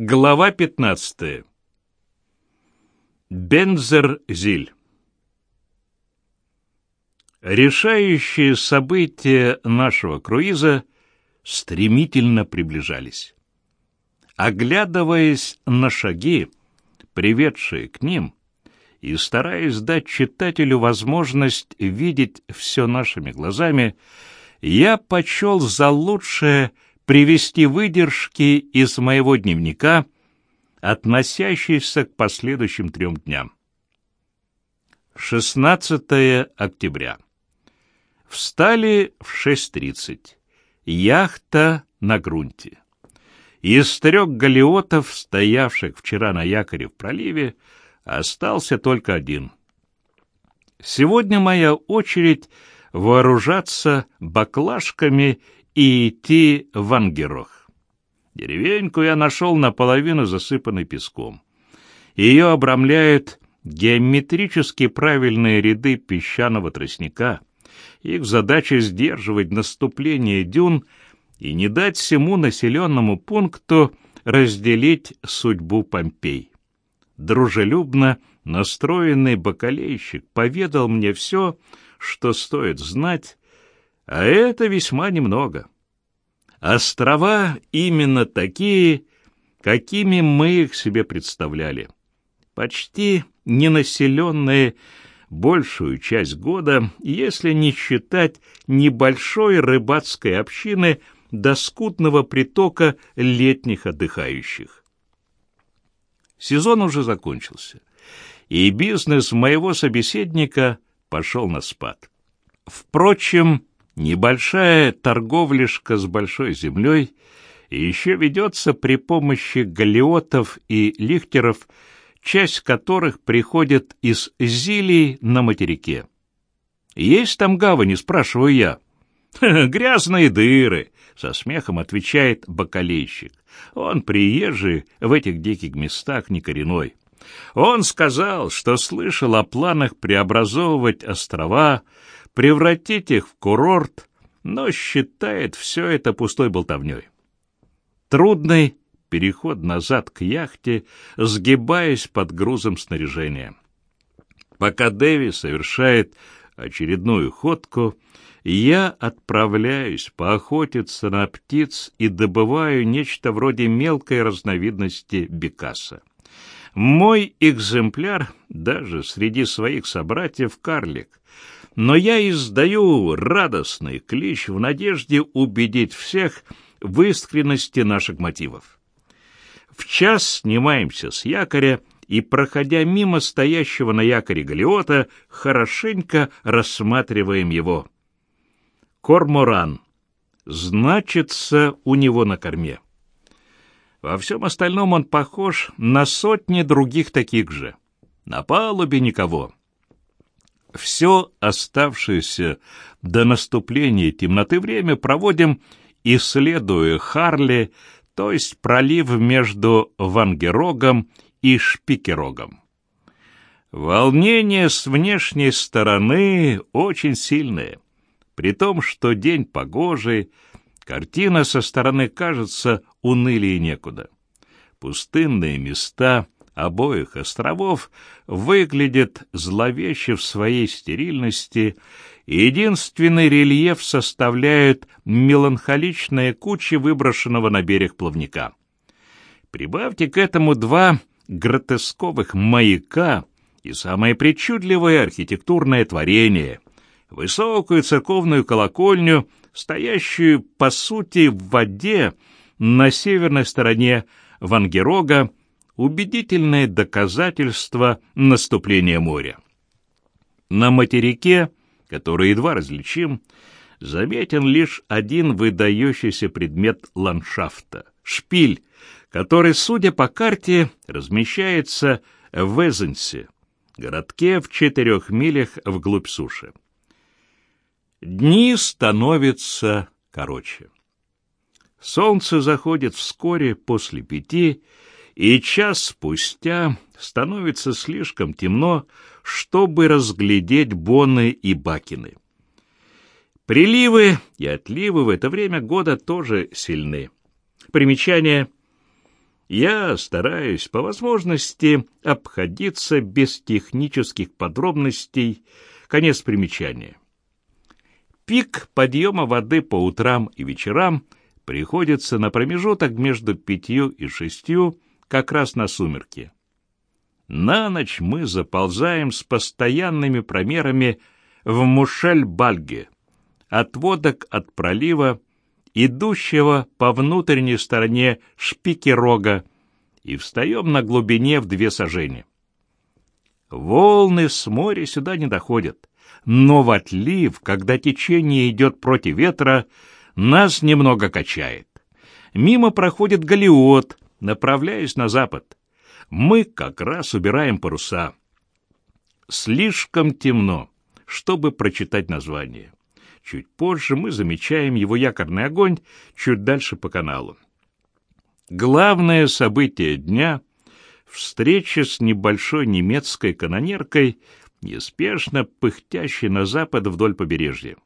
Глава 15. Бензер-Зиль. Решающие события нашего круиза стремительно приближались. Оглядываясь на шаги, приведшие к ним, и стараясь дать читателю возможность видеть все нашими глазами, я почел за лучшее — привести выдержки из моего дневника, относящиеся к последующим трем дням. 16 октября. Встали в 6.30. Яхта на грунте. Из трех галиотов, стоявших вчера на якоре в проливе, остался только один. Сегодня моя очередь вооружаться баклажками и идти в Ангерох. Деревеньку я нашел наполовину засыпанной песком. Ее обрамляют геометрически правильные ряды песчаного тростника. Их задача сдерживать наступление дюн и не дать всему населенному пункту разделить судьбу Помпей. Дружелюбно настроенный бакалейщик поведал мне все, что стоит знать, а это весьма немного. Острова именно такие, какими мы их себе представляли. Почти ненаселенные большую часть года, если не считать небольшой рыбацкой общины до скудного притока летних отдыхающих. Сезон уже закончился, и бизнес моего собеседника пошел на спад. Впрочем, Небольшая торговляшка с большой землей еще ведется при помощи галиотов и лихтеров, часть которых приходит из Зилии на материке. «Есть там гавани?» — спрашиваю я. «Грязные дыры», — со смехом отвечает бакалейщик. «Он приезжий в этих диких местах не коренной. Он сказал, что слышал о планах преобразовывать острова, превратить их в курорт, но считает все это пустой болтовней. Трудный переход назад к яхте, сгибаясь под грузом снаряжения. Пока Дэви совершает очередную ходку, я отправляюсь поохотиться на птиц и добываю нечто вроде мелкой разновидности бекаса. Мой экземпляр даже среди своих собратьев карлик, но я издаю радостный клич в надежде убедить всех в искренности наших мотивов. В час снимаемся с якоря и, проходя мимо стоящего на якоре галиота, хорошенько рассматриваем его. Корморан. Значится у него на корме. Во всем остальном он похож на сотни других таких же. На палубе никого. Все оставшееся до наступления темноты время проводим, исследуя Харли, то есть пролив между Вангерогом и Шпикерогом. Волнение с внешней стороны очень сильное. При том, что день погожий, картина со стороны кажется унылее некуда. Пустынные места — обоих островов выглядит зловеще в своей стерильности, единственный рельеф составляют меланхоличные кучи выброшенного на берег плавника. Прибавьте к этому два гротесковых маяка и самое причудливое архитектурное творение — высокую церковную колокольню, стоящую, по сути, в воде на северной стороне Вангерога, убедительное доказательство наступления моря. На материке, который едва различим, заметен лишь один выдающийся предмет ландшафта — шпиль, который, судя по карте, размещается в Эзенсе, городке в четырех милях вглубь суши. Дни становятся короче. Солнце заходит вскоре после пяти, и час спустя становится слишком темно, чтобы разглядеть боны и бакины. Приливы и отливы в это время года тоже сильны. Примечание. Я стараюсь по возможности обходиться без технических подробностей. Конец примечания. Пик подъема воды по утрам и вечерам приходится на промежуток между пятью и шестью, как раз на сумерки. На ночь мы заползаем с постоянными промерами в Мушель-Бальге, отводок от пролива, идущего по внутренней стороне шпики рога, и встаем на глубине в две сажени. Волны с моря сюда не доходят, но в отлив, когда течение идет против ветра, нас немного качает. Мимо проходит галиот, направляясь на запад. Мы как раз убираем паруса. Слишком темно чтобы прочитать название. Чуть позже мы замечаем его якорный огонь чуть дальше по каналу. Главное событие дня — встреча с небольшой немецкой канонеркой, неспешно пыхтящей на запад вдоль побережья.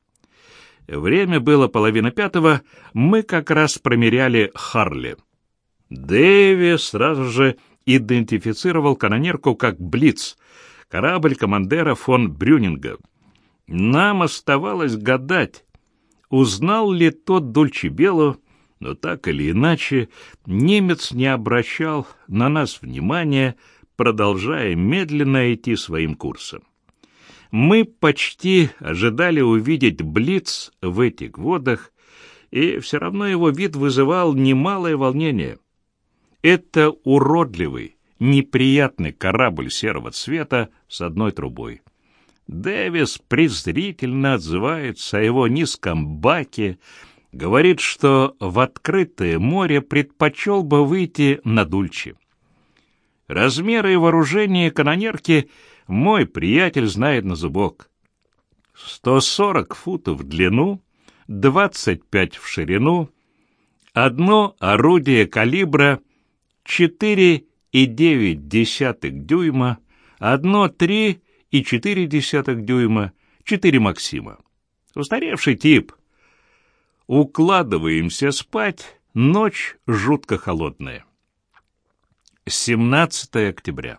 Время было половина пятого, мы как раз промеряли Харли. Дэви сразу же идентифицировал канонерку как «Блиц», корабль командера фон Брюнинга — нам оставалось гадать, узнал ли тот Дульчебелу, но так или иначе немец не обращал на нас внимания, продолжая медленно идти своим курсом. Мы почти ожидали увидеть Блиц в этих водах, и все равно его вид вызывал немалое волнение. Это уродливый, неприятный корабль серого цвета с одной трубой. Дэвис презрительно отзывается о его низком баке, говорит, что в открытое море предпочел бы выйти на Дульче. Размеры и вооружение канонерки мой приятель знает на зубок. 140 футов в длину, 25 в ширину, одно орудие калибра 4,9 дюйма, одно 3 и четыре десятых дюйма, четыре Максима. Устаревший тип. Укладываемся спать, ночь жутко холодная. 17 октября.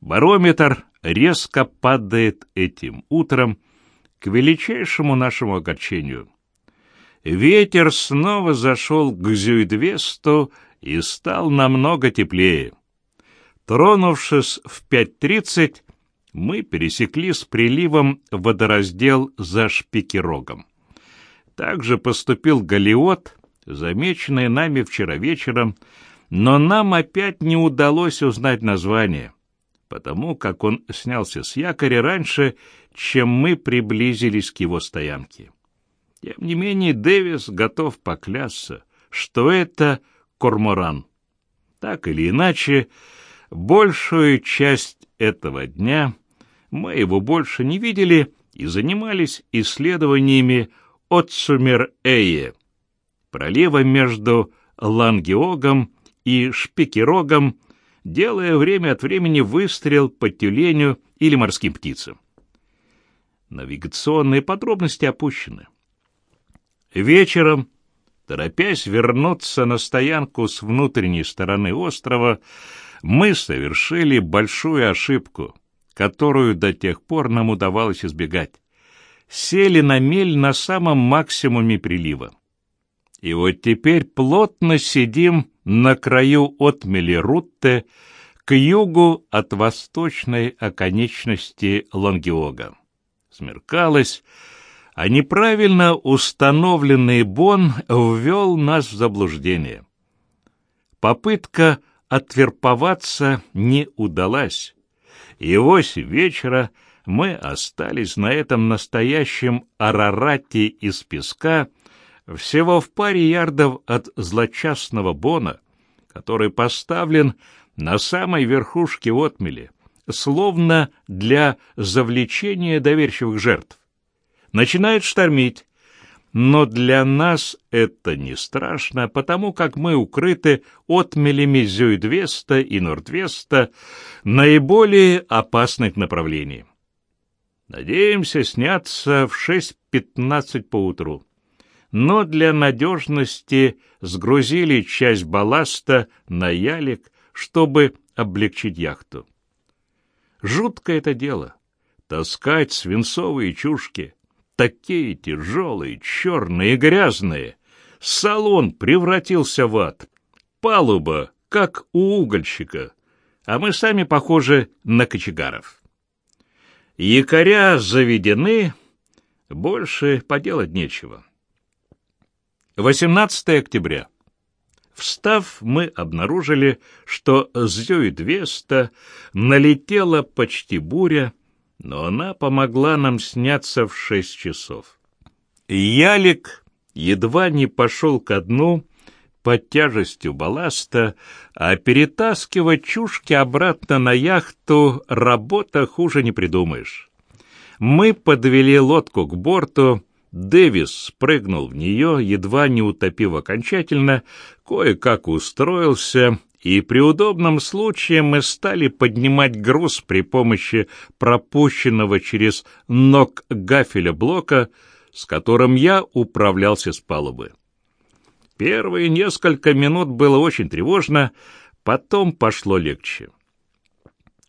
Барометр резко падает этим утром к величайшему нашему огорчению. Ветер снова зашел к Зюйдвесту и стал намного теплее. Тронувшись в пять тридцать, мы пересекли с приливом водораздел за Шпикерогом. Также поступил Галиот, замеченный нами вчера вечером, но нам опять не удалось узнать название, потому как он снялся с якоря раньше, чем мы приблизились к его стоянке. Тем не менее, Дэвис готов поклясться, что это корморан. Так или иначе, большую часть этого дня мы его больше не видели и занимались исследованиями Отсумер-Эе, пролива между Лангеогом и Шпикерогом, делая время от времени выстрел по тюленю или морским птицам. Навигационные подробности опущены. Вечером, торопясь вернуться на стоянку с внутренней стороны острова, мы совершили большую ошибку, которую до тех пор нам удавалось избегать. Сели на мель на самом максимуме прилива. И вот теперь плотно сидим на краю отмели Рутте к югу от восточной оконечности Лонгиога. Смеркалось, а неправильно установленный бон ввел нас в заблуждение. Попытка отверповаться не удалась, и восемь вечера мы остались на этом настоящем Арарате из песка, всего в паре ярдов от злочастного бона, который поставлен на самой верхушке отмели, словно для завлечения доверчивых жертв. Начинает штормить, но для нас это не страшно, потому как мы укрыты отмелями Зюйдвеста и Нордвеста, наиболее опасных направлений. Надеемся сняться в 6.15 поутру. Но для надежности сгрузили часть балласта на ялик, чтобы облегчить яхту. Жуткое это дело — таскать свинцовые чушки, такие тяжелые, черные и грязные. Салон превратился в ад, палуба, как у угольщика, а мы сами похожи на кочегаров. Якоря заведены, больше поделать нечего. 18 октября. Встав, мы обнаружили, что с Зюит-Веста налетела почти буря, но она помогла нам сняться в шесть часов. Ялик едва не пошел ко дну под тяжестью балласта, а перетаскивать чушки обратно на яхту работа хуже не придумаешь. Мы подвели лодку к борту, Дэвис спрыгнул в нее, едва не утопив окончательно, кое-как устроился, и при удобном случае мы стали поднимать груз при помощи пропущенного через ног гафеля блока, с которым я управлялся с палубы. Первые несколько минут было очень тревожно, потом пошло легче.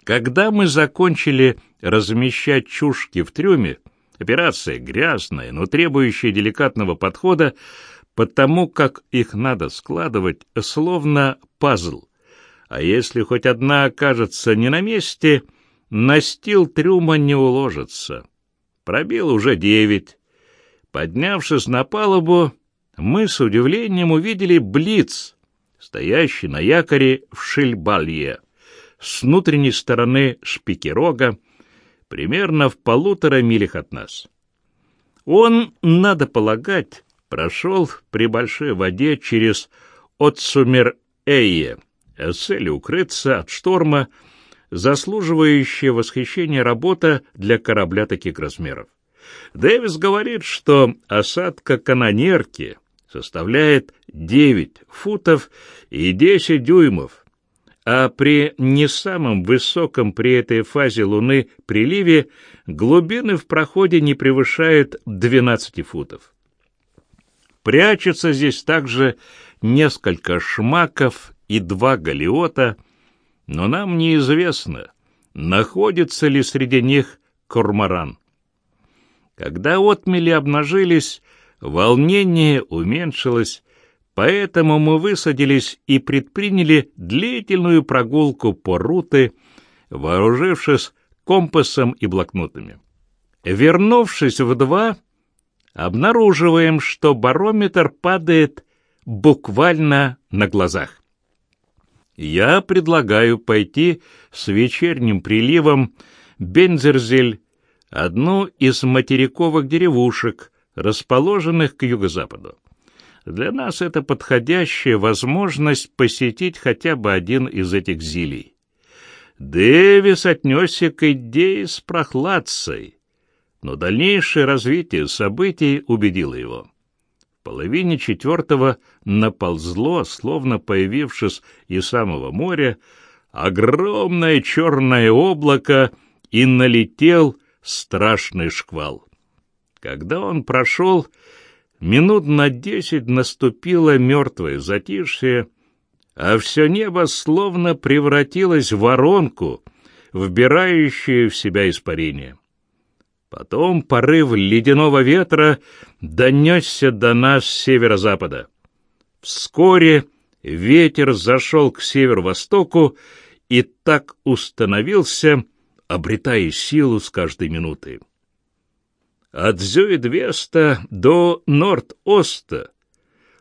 Когда мы закончили размещать чушки в трюме, Операция грязная, но требующая деликатного подхода, потому как их надо складывать словно пазл. А если хоть одна окажется не на месте, настил трюма не уложится. Пробил уже девять. Поднявшись на палубу, мы с удивлением увидели Блиц, стоящий на якоре в Шильбалье, с внутренней стороны шпикерога, примерно в полутора милях от нас. Он, надо полагать, прошел при большой воде через Отсумер-Эйе, с целью укрыться от шторма, заслуживающая восхищения работа для корабля таких размеров. Дэвис говорит, что осадка канонерки составляет 9 футов и 10 дюймов, а при не самом высоком при этой фазе Луны приливе глубины в проходе не превышают 12 футов. Прячется здесь также несколько шмаков и два галиота, но нам неизвестно, находится ли среди них корморан. Когда отмели обнажились, волнение уменьшилось, Поэтому мы высадились и предприняли длительную прогулку по руты, вооружившись компасом и блокнотами. Вернувшись в два, обнаруживаем, что барометр падает буквально на глазах. Я предлагаю пойти с вечерним приливом Бензерзель, одну из материковых деревушек, расположенных к юго-западу. Для нас это подходящая возможность посетить хотя бы один из этих зилий. Дэвис отнесся к идее с прохладцей, но дальнейшее развитие событий убедило его. В половине четвертого наползло, словно появившись из самого моря, огромное черное облако и налетел страшный шквал. Когда он прошел, Минут на десять наступило мертвое затишье, а все небо словно превратилось в воронку, вбирающую в себя испарение. Потом порыв ледяного ветра донесся до нас с северо-запада. Вскоре ветер зашел к северо-востоку и так установился, обретая силу с каждой минутой. От Зюидвеста до Норд-Оста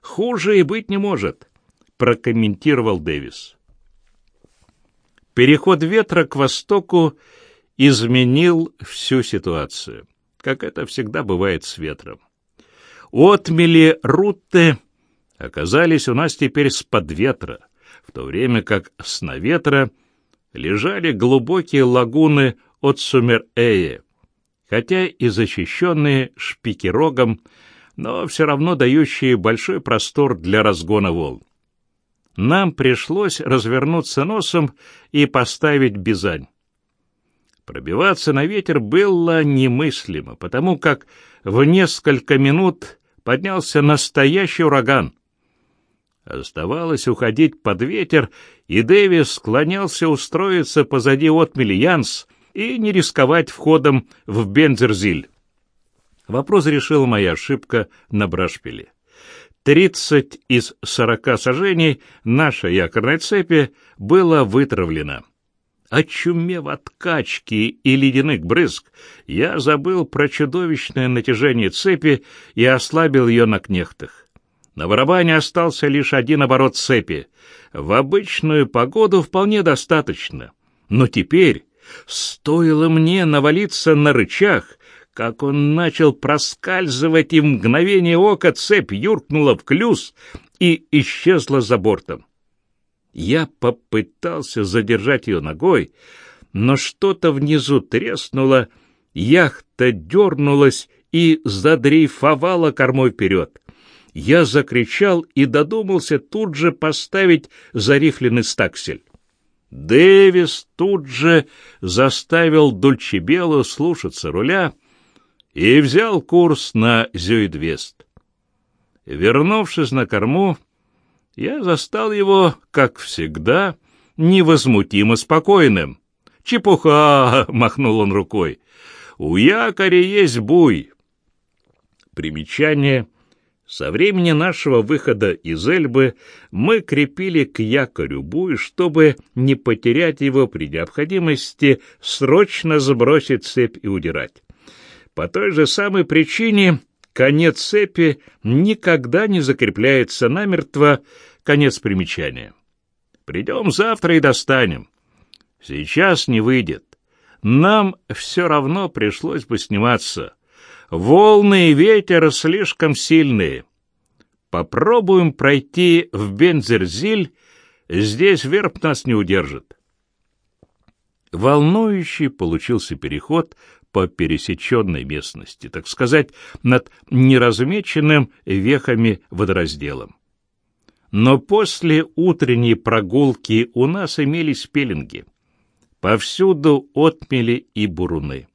хуже и быть не может, прокомментировал Дэвис. Переход ветра к востоку изменил всю ситуацию, как это всегда бывает с ветром. Отмели Рутте оказались у нас теперь с-под ветра, в то время как с наветра лежали глубокие лагуны от Сумер-Эе, хотя и защищенные шпикерогом, но все равно дающие большой простор для разгона волн. Нам пришлось развернуться носом и поставить бизань. Пробиваться на ветер было немыслимо, потому как в несколько минут поднялся настоящий ураган. Оставалось уходить под ветер, и Дэвис склонялся устроиться позади отмели Янс и не рисковать входом в Бензерзиль. Вопрос решила моя ошибка на Брашпиле. Тридцать из сорока сажений нашей якорной цепи было вытравлено. Очумев от качки и ледяных брызг, я забыл про чудовищное натяжение цепи и ослабил ее на кнехтах. На барабане остался лишь один оборот цепи. В обычную погоду вполне достаточно. Но теперь, стоило мне навалиться на рычаг, как он начал проскальзывать, и мгновение ока цепь юркнула в клюз и исчезла за бортом. Я попытался задержать ее ногой, но что-то внизу треснуло, яхта дернулась и задрейфовала кормой вперед. Я закричал и додумался тут же поставить зарифленный стаксель. Дэвис тут же заставил Дульчебелу слушаться руля и взял курс на Зюидвест. Вернувшись на корму, я застал его, как всегда, невозмутимо спокойным. «Чепуха!» — махнул он рукой. «У якоря есть буй». Примечание. Со времени нашего выхода из Эльбы мы крепили к якорю буй, чтобы не потерять его при необходимости срочно сбросить цепь и удирать. По той же самой причине конец цепи никогда не закрепляется намертво, конец примечания. Придем завтра и достанем. Сейчас не выйдет. Нам все равно пришлось бы сниматься. Волны и ветер слишком сильные. Попробуем пройти в Бензерзиль, здесь верб нас не удержит. Волнующий получился переход по пересеченной местности, так сказать, над неразмеченным вехами водоразделом. Но после утренней прогулки у нас имелись пеленги. Повсюду отмели и буруны.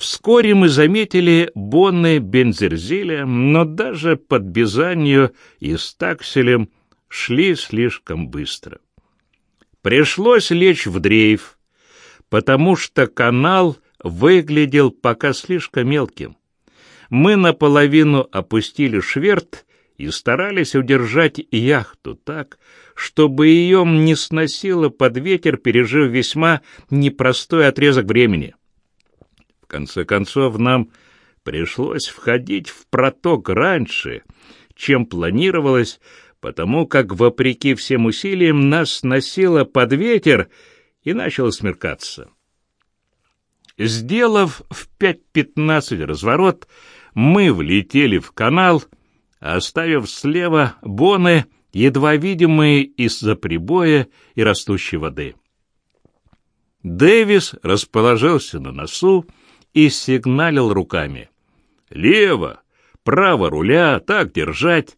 Вскоре мы заметили бонны бензерзиля, но даже под Бизанью и Стакселем шли слишком быстро. Пришлось лечь в дрейф, потому что канал выглядел пока слишком мелким. Мы наполовину опустили шверт и старались удержать яхту так, чтобы ее не сносило под ветер, пережив весьма непростой отрезок времени. Конце концов, нам пришлось входить в проток раньше, чем планировалось, потому как, вопреки всем усилиям, нас сносило под ветер и начало смеркаться. Сделав в 5.15 разворот, мы влетели в канал, оставив слева боны, едва видимые из-за прибоя и растущей воды. Дэвис расположился на носу и сигналил руками. «Лево! Право руля! Так держать!»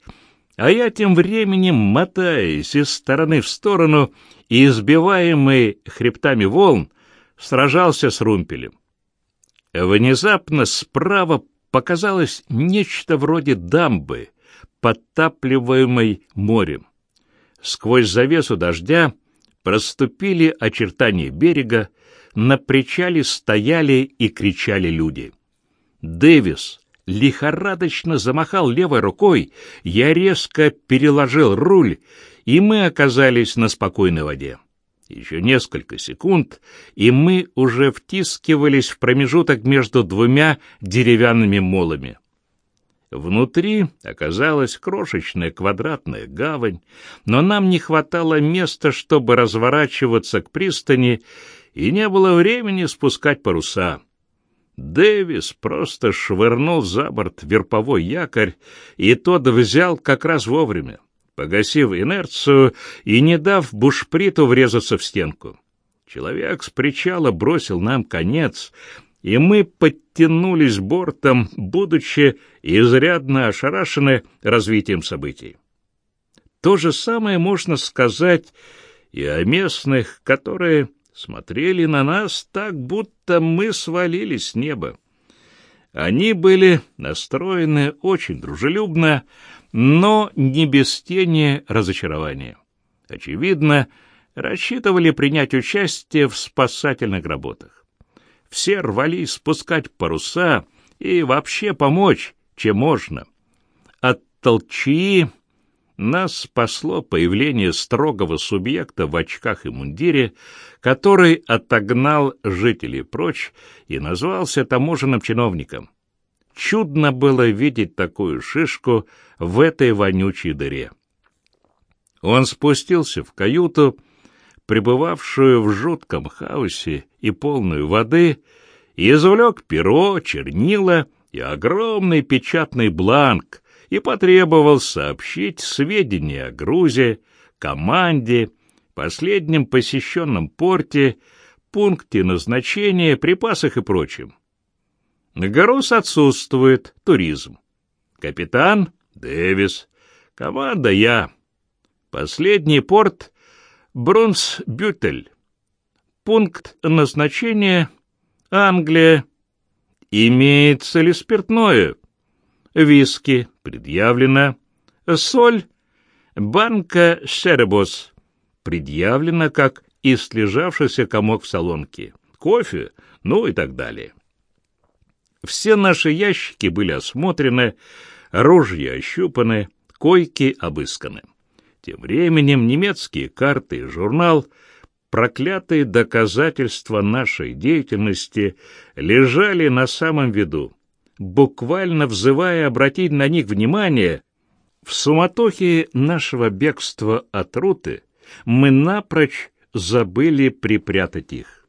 А я тем временем, мотаясь из стороны в сторону и избиваемый хребтами волн, сражался с румпелем. Внезапно справа показалось нечто вроде дамбы, подтапливаемой морем. Сквозь завесу дождя проступили очертания берега, на причале стояли и кричали люди. Дэвис лихорадочно замахал левой рукой, я резко переложил руль, и мы оказались на спокойной воде. Еще несколько секунд, и мы уже втискивались в промежуток между двумя деревянными молами. Внутри оказалась крошечная квадратная гавань, но нам не хватало места, чтобы разворачиваться к пристани, и не было времени спускать паруса. Дэвис просто швырнул за борт верповой якорь, и тот взял как раз вовремя погасив инерцию и не дав бушприту врезаться в стенку. Человек с причала бросил нам конец, и мы подтянулись бортом, будучи изрядно ошарашены развитием событий. То же самое можно сказать и о местных, которые смотрели на нас так, будто мы свалились с неба. Они были настроены очень дружелюбно, но не без тени разочарования. Очевидно, рассчитывали принять участие в спасательных работах. Все рвались спускать паруса и вообще помочь, чем можно. От толчии нас спасло появление строгого субъекта в очках и мундире, который отогнал жителей прочь и назвался таможенным чиновником. Чудно было видеть такую шишку в этой вонючей дыре. Он спустился в каюту, пребывавшую в жутком хаосе и полную воды, и извлек перо, чернила и огромный печатный бланк и потребовал сообщить сведения о грузе, команде, последнем посещенном порте, пункте назначения, припасах и прочем. Горос отсутствует, туризм. Капитан — Дэвис. Команда — я. Последний порт — Брунсбютель. Пункт назначения — Англия. Имеется ли спиртное? Виски предъявлено. Соль — банка Шеребос. Предъявлено как истлежавшийся комок в солонке. Кофе, ну и так далее. Все наши ящики были осмотрены, ружья ощупаны, койки обысканы. Тем временем немецкие карты и журнал, проклятые доказательства нашей деятельности, лежали на самом виду, буквально взывая обратить на них внимание. В суматохе нашего бегства от Руты мы напрочь забыли припрятать их.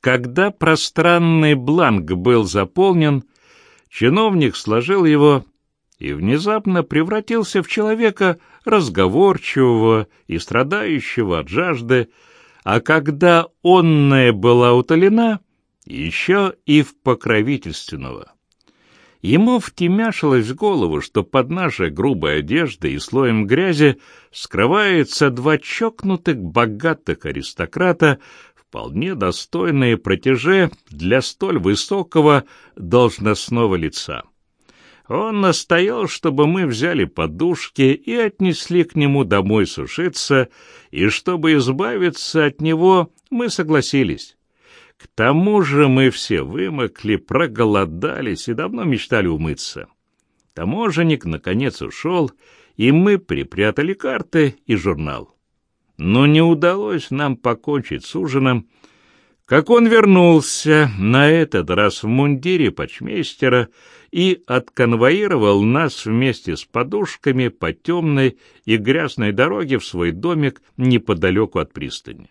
Когда пространный бланк был заполнен, чиновник сложил его и внезапно превратился в человека разговорчивого и страдающего от жажды, а когда онная была утолена, еще и в покровительственного. Ему втемяшилось в голову, что под нашей грубой одеждой и слоем грязи скрывается два чокнутых богатых аристократа вполне достойные протеже для столь высокого должностного лица. Он настоял, чтобы мы взяли подушки и отнесли к нему домой сушиться, и чтобы избавиться от него, мы согласились. К тому же мы все вымокли, проголодались и давно мечтали умыться. Таможенник, наконец, ушел, и мы припрятали карты и журнал но не удалось нам покончить с ужином, как он вернулся, на этот раз в мундире почмейстера, и отконвоировал нас вместе с подушками по темной и грязной дороге в свой домик неподалеку от пристани.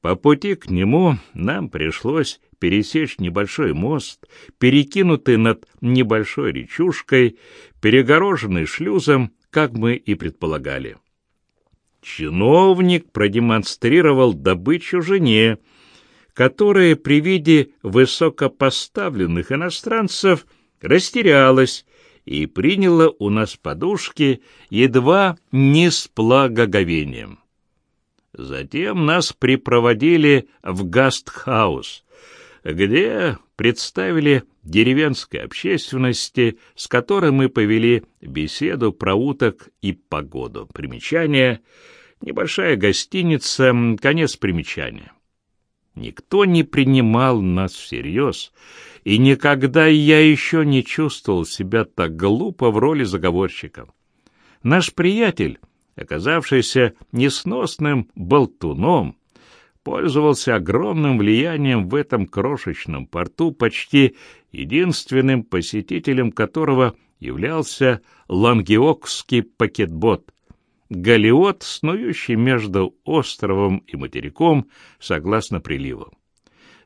По пути к нему нам пришлось пересечь небольшой мост, перекинутый над небольшой речушкой, перегороженный шлюзом, как мы и предполагали. Чиновник продемонстрировал добычу жене, которая при виде высокопоставленных иностранцев растерялась и приняла у нас подушки едва не с благоговением. Затем нас припроводили в гастхаус, где представили деревенской общественности, с которой мы повели беседу про уток и погоду. Примечание — небольшая гостиница, конец примечания. Никто не принимал нас всерьез, и никогда я еще не чувствовал себя так глупо в роли заговорщика. Наш приятель, оказавшийся несносным болтуном, пользовался огромным влиянием в этом крошечном порту, почти единственным посетителем которого являлся лангеокский пакетбот, галиот, снующий между островом и материком согласно приливу.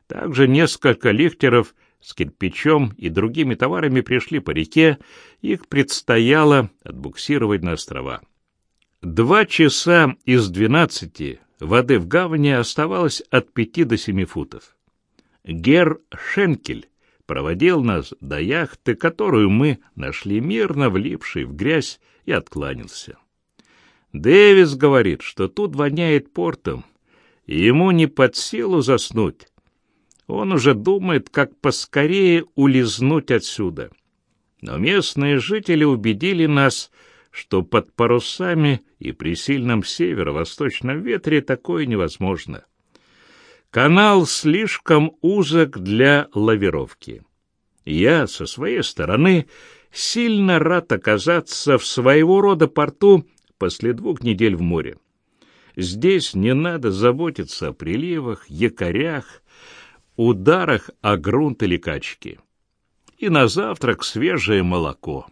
Также несколько лихтеров с кирпичом и другими товарами пришли по реке, их предстояло отбуксировать на острова. Два часа из двенадцати воды в гавани оставалось от пяти до семи футов. Гер Шенкель проводил нас до яхты, которую мы нашли мирно влипшей в грязь, и откланялся. Дэвис говорит, что тут воняет портом, и ему не под силу заснуть. Он уже думает, как поскорее улизнуть отсюда. Но местные жители убедили нас, что под парусами и при сильном северо-восточном ветре такое невозможно. Канал слишком узок для лавировки. Я, со своей стороны, сильно рад оказаться в своего рода порту после двух недель в море. Здесь не надо заботиться о приливах, якорях, ударах о грунт или качки. И на завтрак свежее молоко.